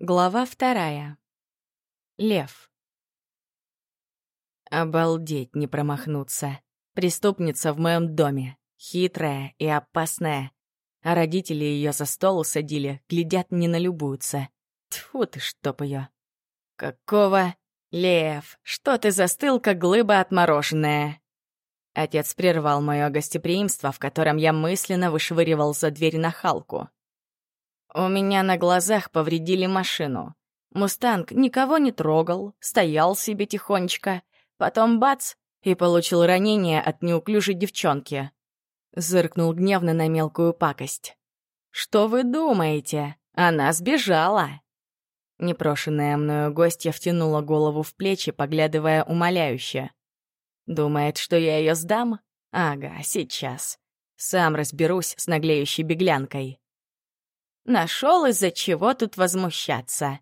Глава вторая. Лев. Обалдеть не промахнуться. Преступница в моем доме. Хитрая и опасная. А родители ее за стол усадили, глядят, не налюбуются. Тьфу ты, чтоб ее. Какого? Лев, что ты застыл, как глыба отмороженная? Отец прервал мое гостеприимство, в котором я мысленно вышвыривал за дверь на халку. У меня на глазах повредили машину. Мустанг никого не трогал, стоял себе тихонечко. Потом бац, и получил ранение от неуклюжей девчонки. Зыркнул гневно на мелкую пакость. «Что вы думаете? Она сбежала!» Непрошенная мною гостья втянула голову в плечи, поглядывая умоляюще. «Думает, что я ее сдам? Ага, сейчас. Сам разберусь с наглеющей беглянкой». Нашел из-за чего тут возмущаться.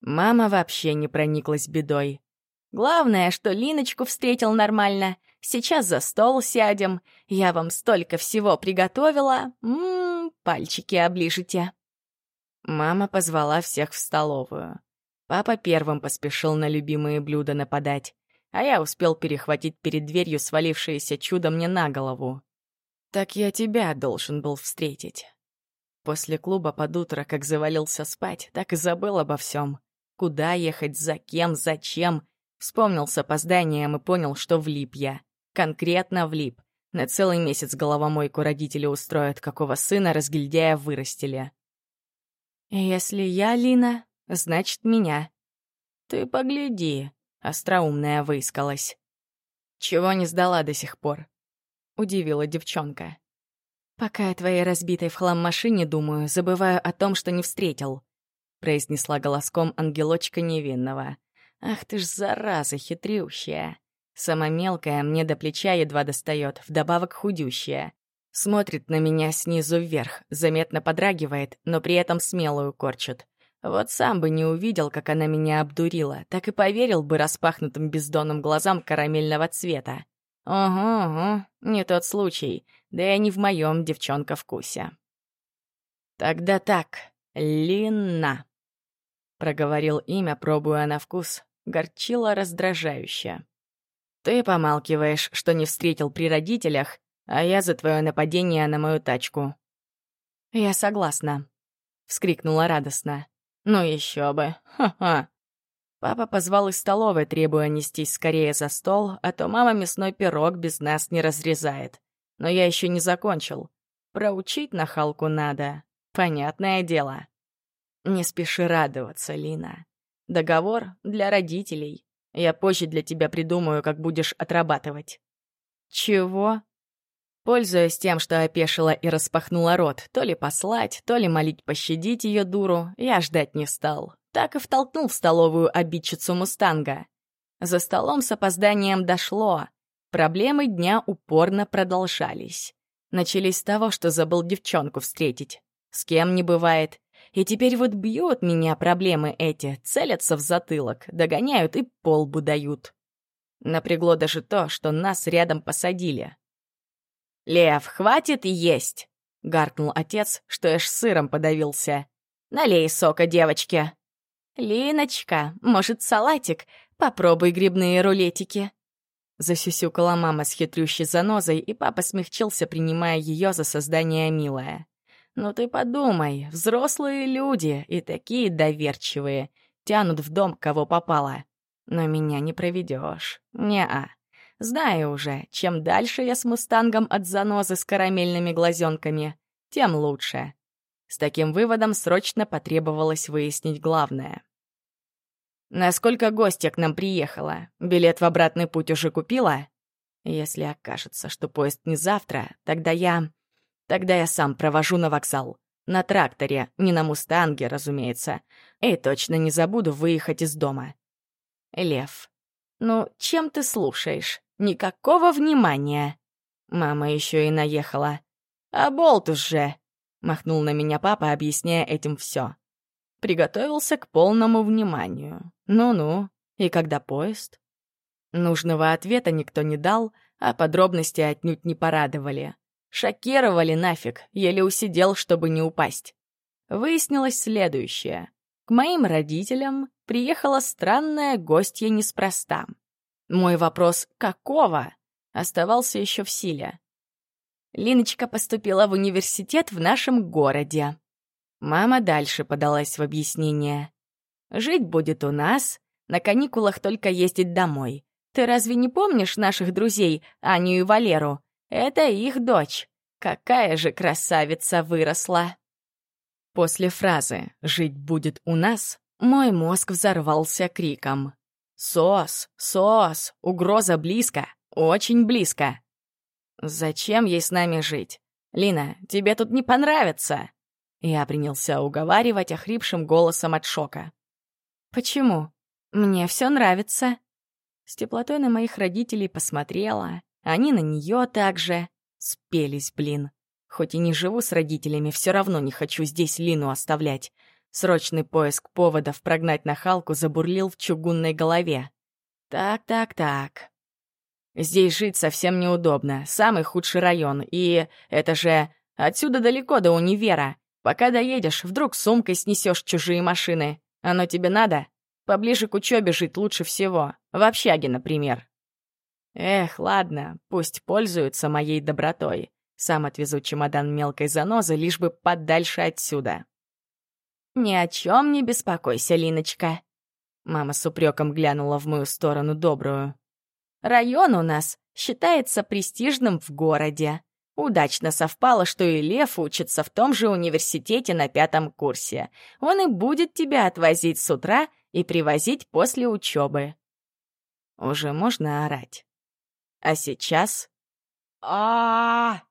Мама вообще не прониклась бедой. Главное, что Линочку встретил нормально. Сейчас за стол сядем. Я вам столько всего приготовила. Ммм, пальчики оближите. Мама позвала всех в столовую. Папа первым поспешил на любимые блюда нападать, а я успел перехватить перед дверью свалившееся чудо мне на голову. Так я тебя должен был встретить. После клуба под утро как завалился спать, так и забыл обо всем. Куда ехать, за кем, зачем. Вспомнил с опозданием и понял, что влип я. Конкретно влип. На целый месяц головомойку родители устроят, какого сына разгильдяя вырастили. «Если я Лина, значит, меня». «Ты погляди», — остроумная выискалась. «Чего не сдала до сих пор?» — удивила девчонка. «Пока я твоей разбитой в хлам машине думаю, забываю о том, что не встретил», — произнесла голоском ангелочка невинного. «Ах ты ж зараза хитрющая! Сама мелкая мне до плеча едва достает, вдобавок худющая. Смотрит на меня снизу вверх, заметно подрагивает, но при этом смелую корчит. Вот сам бы не увидел, как она меня обдурила, так и поверил бы распахнутым бездонным глазам карамельного цвета. Ого, ого, не тот случай да и не в моем девчонка-вкусе. «Тогда так, Лина», — проговорил имя, пробуя на вкус, горчило раздражающе. «Ты помалкиваешь, что не встретил при родителях, а я за твое нападение на мою тачку». «Я согласна», — вскрикнула радостно. «Ну еще бы, ха-ха». Папа позвал из столовой, требуя нестись скорее за стол, а то мама мясной пирог без нас не разрезает. Но я еще не закончил. Проучить нахалку надо. Понятное дело. Не спеши радоваться, Лина. Договор для родителей. Я позже для тебя придумаю, как будешь отрабатывать. Чего? Пользуясь тем, что опешила и распахнула рот, то ли послать, то ли молить пощадить ее дуру, я ждать не стал. Так и втолкнул в столовую обидчицу Мустанга. За столом с опозданием дошло. Проблемы дня упорно продолжались. Начались с того, что забыл девчонку встретить. С кем не бывает. И теперь вот бьют меня проблемы эти, целятся в затылок, догоняют и полбу дают. Напрягло даже то, что нас рядом посадили. «Лев, хватит есть!» — гаркнул отец, что аж сыром подавился. «Налей сока девочке!» «Линочка, может, салатик? Попробуй грибные рулетики!» Засюсюкала мама с хитрющей занозой, и папа смягчился, принимая ее за создание милое. «Ну ты подумай, взрослые люди и такие доверчивые, тянут в дом, кого попало. Но меня не проведешь. Не-а. Знаю уже, чем дальше я с мустангом от занозы с карамельными глазенками, тем лучше». С таким выводом срочно потребовалось выяснить главное. Насколько гостья к нам приехала? Билет в обратный путь уже купила? Если окажется, что поезд не завтра, тогда я... Тогда я сам провожу на вокзал. На тракторе, не на «Мустанге», разумеется. И точно не забуду выехать из дома. Лев. Ну, чем ты слушаешь? Никакого внимания. Мама еще и наехала. А болтус же! Махнул на меня папа, объясняя этим все. Приготовился к полному вниманию. Ну-ну, и когда поезд? Нужного ответа никто не дал, а подробности отнюдь не порадовали. Шокировали нафиг, еле усидел, чтобы не упасть. Выяснилось следующее. к моим родителям приехала странная гостья неспроста. Мой вопрос «какого?» оставался еще в силе. Линочка поступила в университет в нашем городе. Мама дальше подалась в объяснение. Жить будет у нас, на каникулах только ездить домой. Ты разве не помнишь наших друзей, Аню и Валеру? Это их дочь. Какая же красавица выросла!» После фразы «жить будет у нас» мой мозг взорвался криком. «Сос! Сос! Угроза близко! Очень близко!» «Зачем ей с нами жить? Лина, тебе тут не понравится!» Я принялся уговаривать охрипшим голосом от шока. «Почему? Мне все нравится». С теплотой на моих родителей посмотрела, они на нее также. Спелись, блин. Хоть и не живу с родителями, все равно не хочу здесь Лину оставлять. Срочный поиск поводов прогнать нахалку забурлил в чугунной голове. Так, так, так. Здесь жить совсем неудобно. Самый худший район. И это же отсюда далеко до универа. Пока доедешь, вдруг сумкой снесешь чужие машины. Оно тебе надо? Поближе к учебе жить лучше всего. В общаге, например. Эх, ладно, пусть пользуются моей добротой. Сам отвезу чемодан мелкой занозы, лишь бы подальше отсюда. «Ни о чем не беспокойся, Линочка». Мама с упреком глянула в мою сторону добрую. «Район у нас считается престижным в городе. Удачно совпало, что и Лев учится в том же университете на пятом курсе. Он и будет тебя отвозить с утра и привозить после учебы. Уже можно орать. А сейчас... а,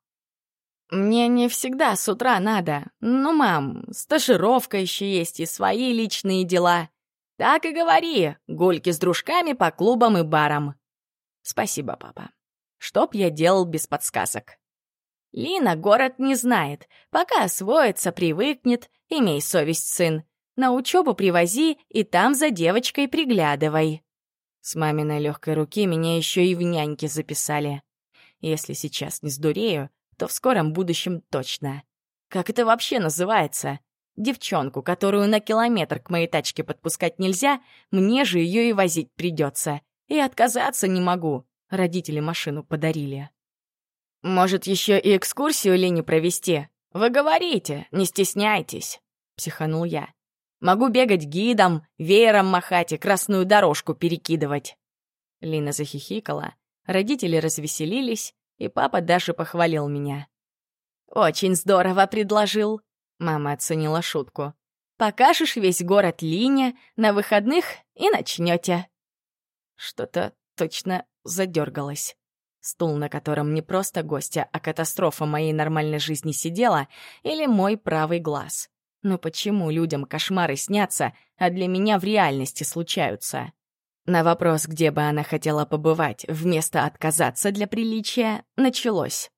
мне не всегда с утра надо. Ну, мам, стажировка еще есть и свои личные дела. Так и говори, гульки с дружками по клубам и барам. Спасибо, папа. Чтоб я делал без подсказок. Лина город не знает. Пока освоится, привыкнет, имей совесть, сын. На учебу привози и там за девочкой приглядывай. С маминой легкой руки меня еще и в няньки записали. Если сейчас не сдурею, то в скором будущем точно. Как это вообще называется? Девчонку, которую на километр к моей тачке подпускать нельзя, мне же ее и возить придется. И отказаться не могу. Родители машину подарили. Может, еще и экскурсию Лене провести? Вы говорите, не стесняйтесь, психанул я. Могу бегать гидом, веером махать и красную дорожку перекидывать. Лина захихикала, родители развеселились, и папа даже похвалил меня. «Очень здорово предложил», — мама оценила шутку. «Покажешь весь город Лине на выходных и начнете». Что-то точно задергалось. Стул, на котором не просто гостя, а катастрофа моей нормальной жизни сидела, или мой правый глаз. Но почему людям кошмары снятся, а для меня в реальности случаются? На вопрос, где бы она хотела побывать, вместо отказаться для приличия, началось.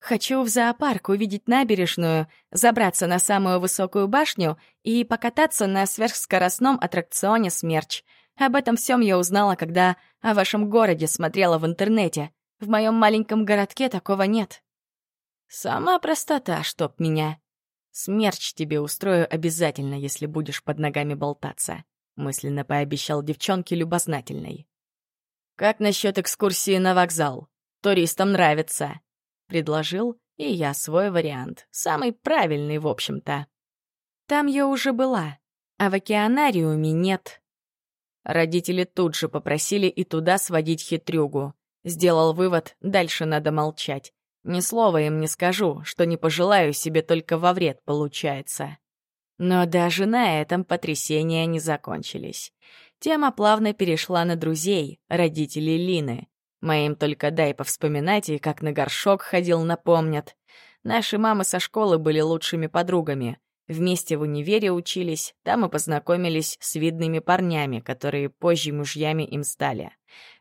«Хочу в зоопарк увидеть набережную, забраться на самую высокую башню и покататься на сверхскоростном аттракционе «Смерч». Об этом всем я узнала, когда о вашем городе смотрела в интернете. В моем маленьком городке такого нет. Сама простота, чтоб меня. Смерч тебе устрою обязательно, если будешь под ногами болтаться мысленно пообещал девчонке любознательной. «Как насчет экскурсии на вокзал? Туристам нравится», — предложил, и я свой вариант, самый правильный, в общем-то. Там я уже была, а в океанариуме нет. Родители тут же попросили и туда сводить хитрюгу. Сделал вывод, дальше надо молчать. Ни слова им не скажу, что не пожелаю себе только во вред получается. Но даже на этом потрясения не закончились. Тема плавно перешла на друзей, родителей Лины. Моим только дай повспоминать, и как на горшок ходил, напомнят. Наши мамы со школы были лучшими подругами. Вместе в универе учились, там и познакомились с видными парнями, которые позже мужьями им стали.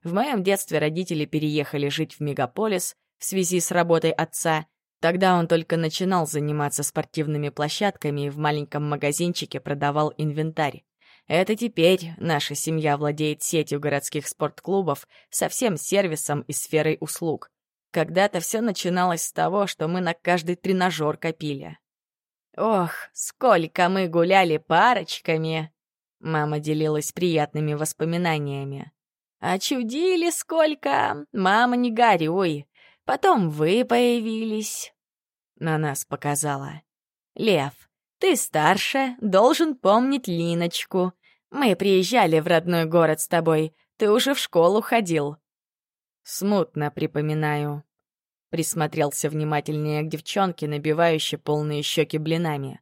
В моем детстве родители переехали жить в мегаполис в связи с работой отца, Тогда он только начинал заниматься спортивными площадками и в маленьком магазинчике продавал инвентарь. Это теперь наша семья владеет сетью городских спортклубов со всем сервисом и сферой услуг. Когда-то все начиналось с того, что мы на каждый тренажер копили. Ох, сколько мы гуляли парочками! Мама делилась приятными воспоминаниями. «А чудили сколько! Мама, не горюй! Потом вы появились!» На нас показала. «Лев, ты старше, должен помнить Линочку. Мы приезжали в родной город с тобой, ты уже в школу ходил». «Смутно припоминаю», присмотрелся внимательнее к девчонке, набивающей полные щеки блинами.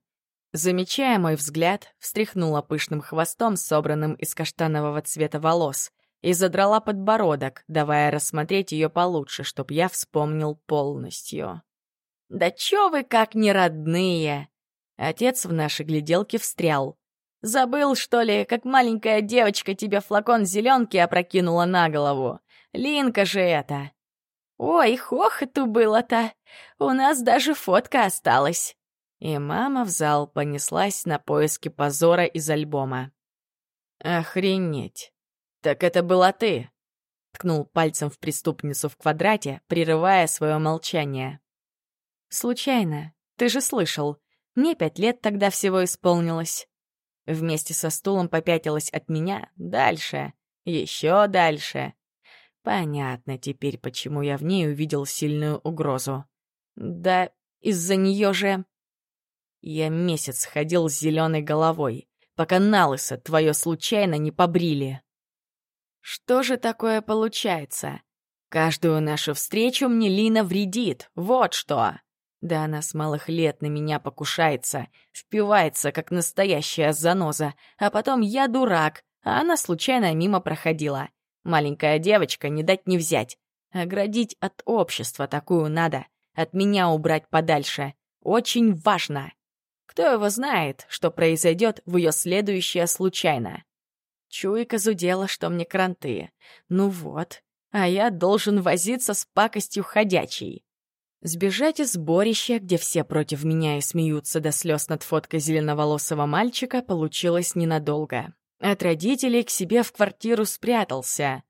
Замечая мой взгляд, встряхнула пышным хвостом, собранным из каштанового цвета волос, и задрала подбородок, давая рассмотреть ее получше, чтоб я вспомнил полностью. «Да чё вы как не родные!» Отец в нашей гляделке встрял. «Забыл, что ли, как маленькая девочка тебе флакон зеленки опрокинула на голову? Линка же это!» «Ой, хохоту было-то! У нас даже фотка осталась!» И мама в зал понеслась на поиски позора из альбома. «Охренеть! Так это была ты!» Ткнул пальцем в преступницу в квадрате, прерывая свое молчание. «Случайно. Ты же слышал. Мне пять лет тогда всего исполнилось». Вместе со стулом попятилась от меня дальше, еще дальше. Понятно теперь, почему я в ней увидел сильную угрозу. Да из-за нее же... Я месяц ходил с зеленой головой, пока налысо твое случайно не побрили. Что же такое получается? Каждую нашу встречу мне Лина вредит, вот что. Да она с малых лет на меня покушается, впивается, как настоящая заноза, а потом я дурак, а она случайно мимо проходила. Маленькая девочка не дать не взять. Оградить от общества такую надо, от меня убрать подальше. Очень важно. Кто его знает, что произойдет в ее следующее случайно? Чуйка зудела, что мне кранты. Ну вот, а я должен возиться с пакостью ходячей. Сбежать из сборища, где все против меня и смеются до слез над фоткой зеленоволосого мальчика, получилось ненадолго. От родителей к себе в квартиру спрятался.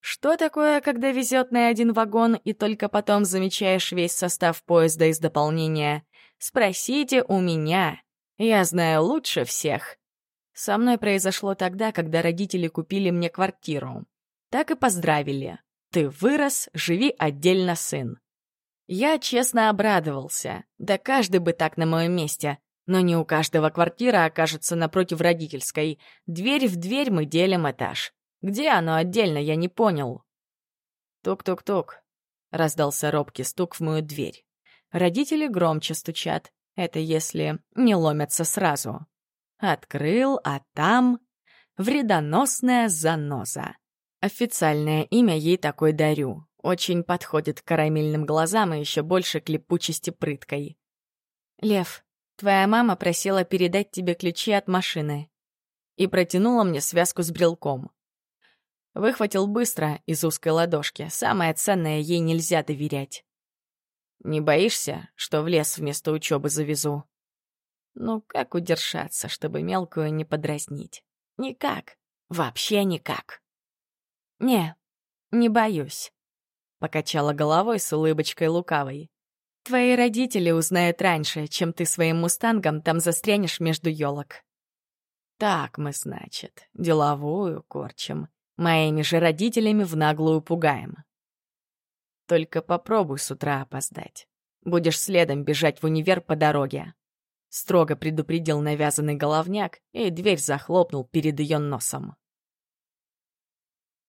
Что такое, когда везет на один вагон и только потом замечаешь весь состав поезда из дополнения? Спросите у меня. Я знаю лучше всех. Со мной произошло тогда, когда родители купили мне квартиру. Так и поздравили. Ты вырос, живи отдельно, сын. Я честно обрадовался. Да каждый бы так на моем месте. Но не у каждого квартира окажется напротив родительской. Дверь в дверь мы делим этаж. Где оно отдельно, я не понял. Тук-тук-тук. Раздался робкий стук в мою дверь. Родители громче стучат. Это если не ломятся сразу. Открыл, а там... Вредоносная заноза. Официальное имя ей такой дарю. Очень подходит к карамельным глазам и еще больше к липучести прыткой. «Лев, твоя мама просила передать тебе ключи от машины». И протянула мне связку с брелком. Выхватил быстро из узкой ладошки. Самое ценное ей нельзя доверять. Не боишься, что в лес вместо учебы завезу? Ну, как удержаться, чтобы мелкую не подразнить? Никак. Вообще никак. Не, не боюсь. Покачала головой с улыбочкой лукавой. Твои родители узнают раньше, чем ты своим мустангом там застрянешь между елок. Так мы, значит, деловую корчим. Моими же родителями в наглую пугаем. Только попробуй с утра опоздать. Будешь следом бежать в универ по дороге. Строго предупредил навязанный головняк, и дверь захлопнул перед ее носом.